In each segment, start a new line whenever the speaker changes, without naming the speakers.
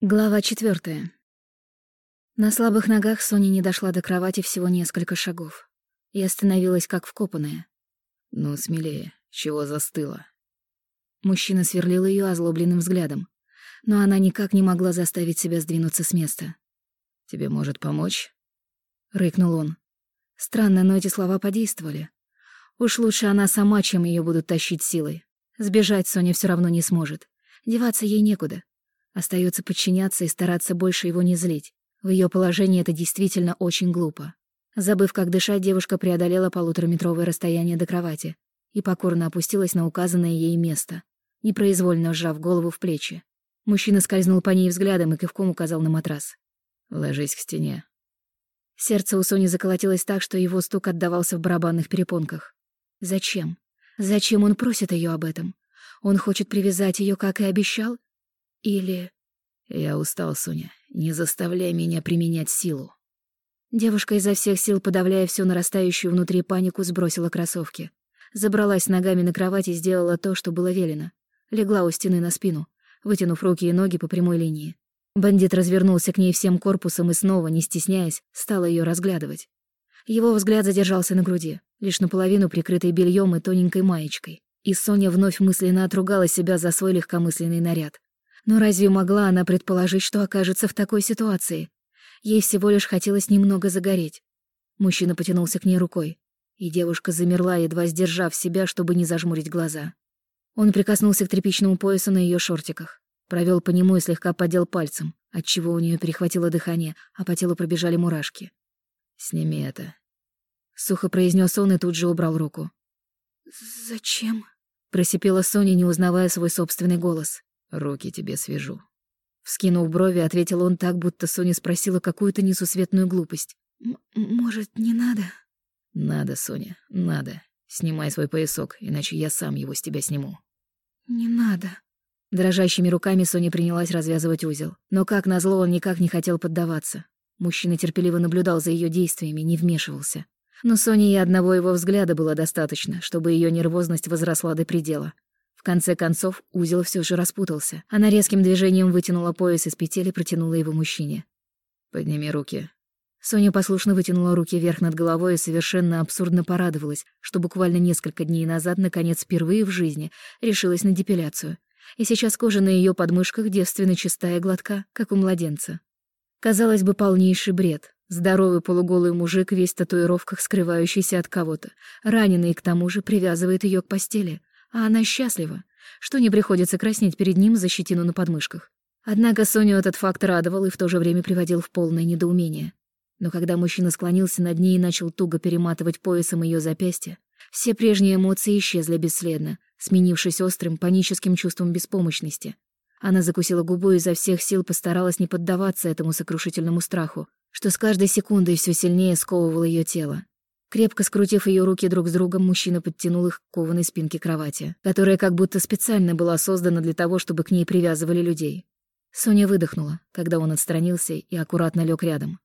Глава четвертая. На слабых ногах Соня не дошла до кровати всего несколько шагов и остановилась как вкопанная.
«Ну, смелее, чего застыла?»
Мужчина сверлил ее озлобленным взглядом, но она никак не могла заставить себя сдвинуться с места.
«Тебе может помочь?»
— рыкнул он. Странно, но эти слова подействовали. Уж лучше она сама, чем ее будут тащить силой. Сбежать Соня все равно не сможет. Деваться ей некуда. Остается подчиняться и стараться больше его не злить. В ее положении это действительно очень глупо. Забыв, как дышать, девушка преодолела полутораметровое расстояние до кровати и покорно опустилась на указанное ей место, непроизвольно сжав голову в плечи. Мужчина скользнул по ней взглядом и кивком указал на матрас.
«Ложись к стене».
Сердце у Сони заколотилось так, что его стук отдавался в барабанных перепонках. Зачем? Зачем он просит ее об этом? Он хочет привязать ее, как и обещал? Или...
Я устал, Соня. Не заставляй меня применять силу.
Девушка изо всех сил, подавляя всю нарастающую внутри панику, сбросила кроссовки. Забралась ногами на кровать и сделала то, что было велено. Легла у стены на спину, вытянув руки и ноги по прямой линии. Бандит развернулся к ней всем корпусом и снова, не стесняясь, стал ее разглядывать. Его взгляд задержался на груди, лишь наполовину прикрытой бельем и тоненькой маечкой. И Соня вновь мысленно отругала себя за свой легкомысленный наряд. Но разве могла она предположить, что окажется в такой ситуации? Ей всего лишь хотелось немного загореть. Мужчина потянулся к ней рукой, и девушка замерла, едва сдержав себя, чтобы не зажмурить глаза. Он прикоснулся к тряпичному поясу на ее шортиках, провел по нему и слегка поддел пальцем, отчего у нее перехватило дыхание, а по телу пробежали мурашки.
«Сними это», —
сухо произнес он и тут же убрал руку.
«Зачем?»
— просипела Соня, не узнавая свой собственный голос.
Руки тебе свяжу».
Вскинув брови, ответил он так, будто Соня спросила какую-то несусветную глупость.
«Может, не надо?»
«Надо, Соня, надо. Снимай свой поясок, иначе я сам его с тебя сниму».
«Не надо».
Дрожащими руками Соня принялась развязывать узел. Но, как назло, он никак не хотел поддаваться. Мужчина терпеливо наблюдал за ее действиями, не вмешивался. Но Соне и одного его взгляда было достаточно, чтобы ее нервозность возросла до предела. В конце концов, узел все же распутался. Она резким движением вытянула пояс из петель и протянула его мужчине.
«Подними руки».
Соня послушно вытянула руки вверх над головой и совершенно абсурдно порадовалась, что буквально несколько дней назад, наконец, впервые в жизни решилась на депиляцию. И сейчас кожа на ее подмышках девственно чистая и гладка, как у младенца. Казалось бы, полнейший бред. Здоровый полуголый мужик, весь в татуировках, скрывающийся от кого-то. Раненый, к тому же, привязывает ее к постели а она счастлива, что не приходится краснеть перед ним за щетину на подмышках. Однако Соню этот факт радовал и в то же время приводил в полное недоумение. Но когда мужчина склонился над ней и начал туго перематывать поясом ее запястье, все прежние эмоции исчезли бесследно, сменившись острым паническим чувством беспомощности. Она закусила губу и изо всех сил постаралась не поддаваться этому сокрушительному страху, что с каждой секундой все сильнее сковывало ее тело. Крепко скрутив ее руки друг с другом, мужчина подтянул их к кованой спинке кровати, которая как будто специально была создана для того, чтобы к ней привязывали людей. Соня выдохнула, когда он отстранился и аккуратно лег рядом.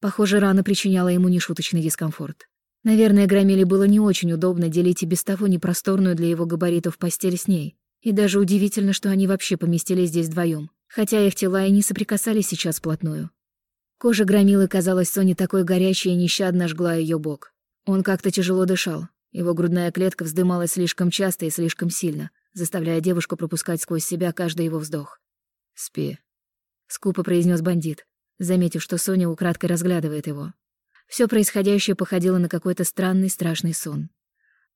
Похоже, рана причиняла ему нешуточный дискомфорт. Наверное, Громиле было не очень удобно делить и без того непросторную для его габаритов постель с ней. И даже удивительно, что они вообще поместились здесь вдвоем, хотя их тела и не соприкасались сейчас вплотную. Кожа Громилы казалась Соне такой горячей и нещадно жгла ее бок. Он как-то тяжело дышал. Его грудная клетка вздымалась слишком часто и слишком сильно, заставляя девушку пропускать сквозь себя каждый его вздох.
«Спи», —
скупо произнес бандит, заметив, что Соня украдкой разглядывает его. Все происходящее походило на какой-то странный страшный сон.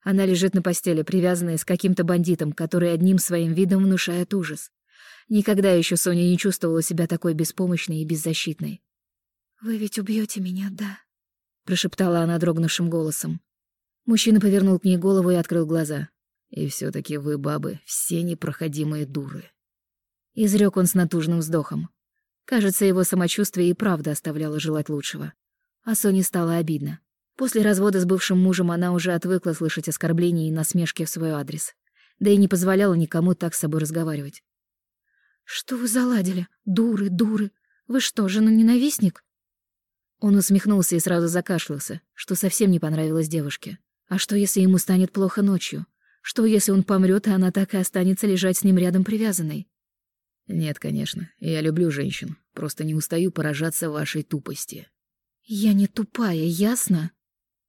Она лежит на постели, привязанная с каким-то бандитом, который одним своим видом внушает ужас. Никогда еще Соня не чувствовала себя такой беспомощной и беззащитной.
«Вы ведь убьете меня, да?»
Прошептала она дрогнувшим голосом. Мужчина повернул к ней голову и открыл глаза.
И все таки вы, бабы, все непроходимые дуры.
Изрек он с натужным вздохом. Кажется, его самочувствие и правда оставляло желать лучшего. А Соне стало обидно. После развода с бывшим мужем она уже отвыкла слышать оскорбления и насмешки в свой адрес. Да и не позволяла никому так с собой разговаривать.
«Что вы заладили? Дуры, дуры! Вы что, жена-ненавистник?»
Он усмехнулся и сразу закашлялся, что совсем не понравилось девушке. А что, если ему станет плохо ночью? Что, если он помрет, и она так и останется лежать с ним рядом привязанной?
Нет, конечно, я люблю женщин, просто не устаю поражаться вашей тупости.
Я не тупая, ясно?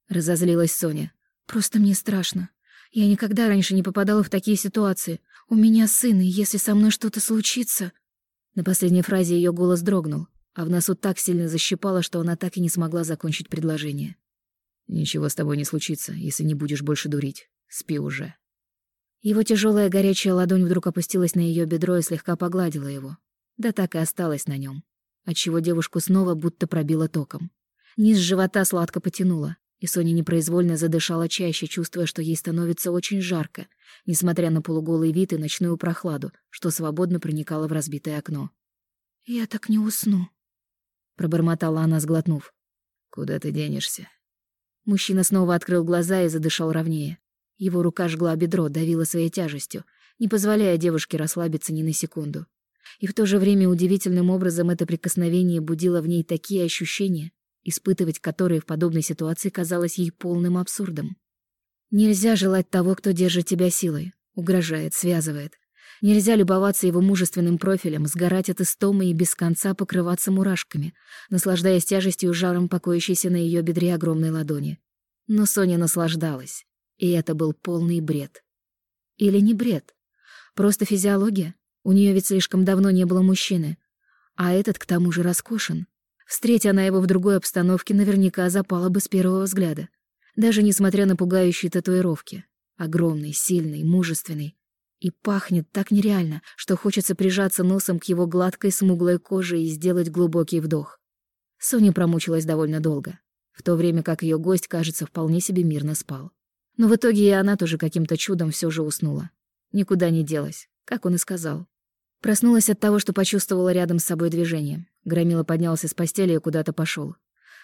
Разозлилась Соня. Просто мне страшно. Я никогда раньше не попадала в такие ситуации. У меня сын, и если со мной что-то случится...
На последней фразе ее голос дрогнул, а в носу так сильно защипало, что она так и не смогла закончить предложение.
«Ничего с тобой не случится, если не будешь больше дурить. Спи уже».
Его тяжелая горячая ладонь вдруг опустилась на ее бедро и слегка погладила его. Да так и осталась на нем, отчего девушку снова будто пробило током. Низ живота сладко потянуло, и Соня непроизвольно задышала чаще, чувствуя, что ей становится очень жарко, несмотря на полуголый вид и ночную прохладу, что свободно проникало в разбитое окно.
«Я так не усну», —
пробормотала она, сглотнув.
«Куда ты денешься?»
Мужчина снова открыл глаза и задышал ровнее. Его рука жгла бедро, давила своей тяжестью, не позволяя девушке расслабиться ни на секунду. И в то же время удивительным образом это прикосновение будило в ней такие ощущения, испытывать которые в подобной ситуации казалось ей полным абсурдом. Нельзя желать того, кто держит тебя силой, угрожает, связывает. Нельзя любоваться его мужественным профилем, сгорать от истомы и без конца покрываться мурашками, наслаждаясь тяжестью и жаром, покоящейся на ее бедре огромной ладони. Но Соня наслаждалась. И это был полный бред. Или не бред. Просто физиология. У нее ведь слишком давно не было мужчины. А этот, к тому же, роскошен. Встретя она его в другой обстановке, наверняка запала бы с первого взгляда. Даже несмотря на пугающие татуировки. Огромный, сильный, мужественный. И пахнет так нереально, что хочется прижаться носом к его гладкой смуглой коже и сделать глубокий вдох. Соня промучилась довольно долго, в то время как ее гость, кажется, вполне себе мирно спал. Но в итоге и она тоже каким-то чудом все же уснула. Никуда не делась, как он и сказал. Проснулась от того, что почувствовала рядом с собой движение. Громила поднялся с постели и куда-то пошел.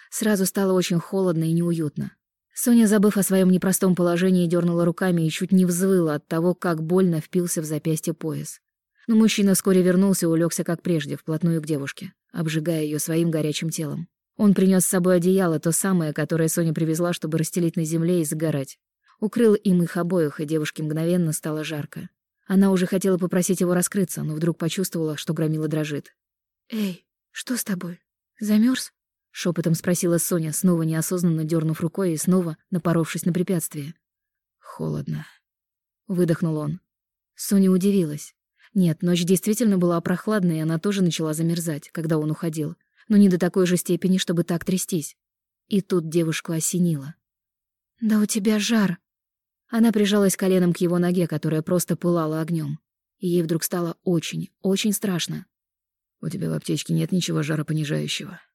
Сразу стало очень холодно и неуютно. Соня, забыв о своем непростом положении, дернула руками и чуть не взвыла от того, как больно впился в запястье пояс. Но мужчина вскоре вернулся и улегся, как прежде, вплотную к девушке, обжигая ее своим горячим телом. Он принес с собой одеяло, то самое, которое Соня привезла, чтобы расстелить на земле и загорать. Укрыл им их обоих, и девушке мгновенно стало жарко. Она уже хотела попросить его раскрыться, но вдруг почувствовала, что громила дрожит.
«Эй, что с тобой? Замерз?
Шепотом спросила Соня, снова неосознанно дернув рукой и снова напоровшись на препятствие.
«Холодно», —
выдохнул он. Соня удивилась. Нет, ночь действительно была прохладной, и она тоже начала замерзать, когда он уходил, но не до такой же степени, чтобы так трястись. И тут девушку осенило.
«Да у тебя жар!»
Она прижалась коленом к его ноге, которая просто пылала огнем. И ей вдруг стало очень, очень страшно.
«У тебя в аптечке нет ничего жаропонижающего», —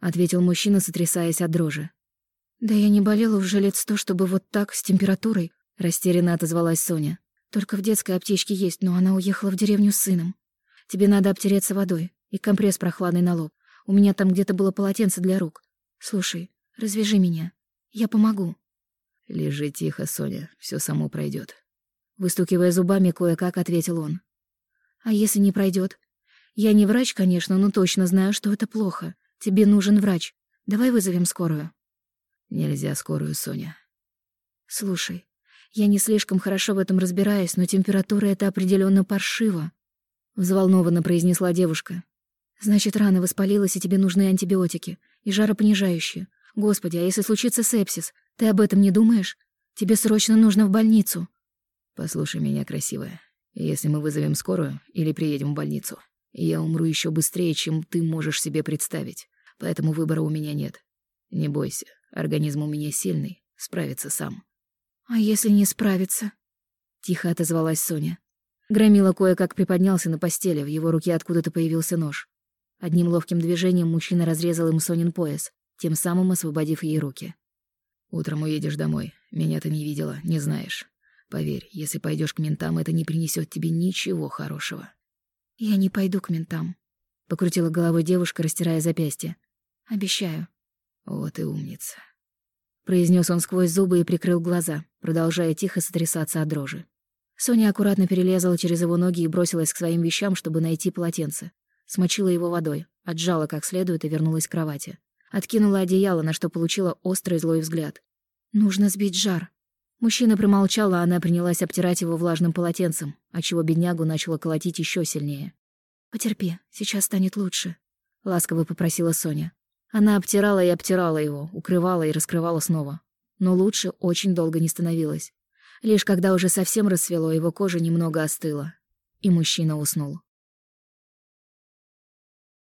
ответил мужчина, сотрясаясь от дрожи.
«Да я не болела уже лет сто, чтобы вот так, с температурой», —
растерянно отозвалась Соня.
«Только в детской аптечке есть, но она уехала в деревню с сыном. Тебе надо обтереться водой и компресс прохладный на лоб. У меня там где-то было полотенце для рук. Слушай, развяжи меня. Я помогу».
«Лежи тихо, Соня, все само пройдет.
Выстукивая зубами, кое-как ответил он.
«А если не пройдет? Я не врач, конечно, но точно знаю, что это плохо. Тебе нужен врач. Давай вызовем скорую».
«Нельзя скорую, Соня».
«Слушай, я не слишком хорошо в этом разбираюсь, но температура — это определенно паршиво», — взволнованно произнесла девушка. «Значит, рана воспалилась, и тебе нужны антибиотики и жаропонижающие. Господи, а если случится сепсис? Ты об этом не думаешь? Тебе срочно нужно в больницу.
Послушай меня, красивая. Если мы вызовем скорую или приедем в больницу, я умру еще быстрее, чем ты можешь себе представить. Поэтому выбора у меня нет. Не бойся, организм у меня сильный, справится сам.
А если не справится?
Тихо отозвалась Соня. Громила кое-как приподнялся на постели, в его руке откуда-то появился нож. Одним ловким движением мужчина разрезал им Сонин пояс, тем самым освободив ей руки.
Утром уедешь домой. Меня ты не видела, не знаешь. Поверь, если пойдешь к ментам, это не принесет тебе ничего хорошего.
Я не пойду к ментам.
Покрутила головой девушка, растирая запястье.
Обещаю.
Вот и умница.
Произнес он сквозь зубы и прикрыл глаза, продолжая тихо сотрясаться от дрожи. Соня аккуратно перелезала через его ноги и бросилась к своим вещам, чтобы найти полотенце. Смочила его водой, отжала как следует и вернулась к кровати. Откинула одеяло, на что получила острый злой взгляд. «Нужно сбить жар». Мужчина промолчал, а она принялась обтирать его влажным полотенцем, отчего беднягу начала колотить еще сильнее.
«Потерпи, сейчас станет лучше», — ласково попросила Соня.
Она обтирала и обтирала его, укрывала и раскрывала снова. Но лучше очень долго не становилось. Лишь когда уже совсем рассвело, его кожа немного остыла, и мужчина уснул.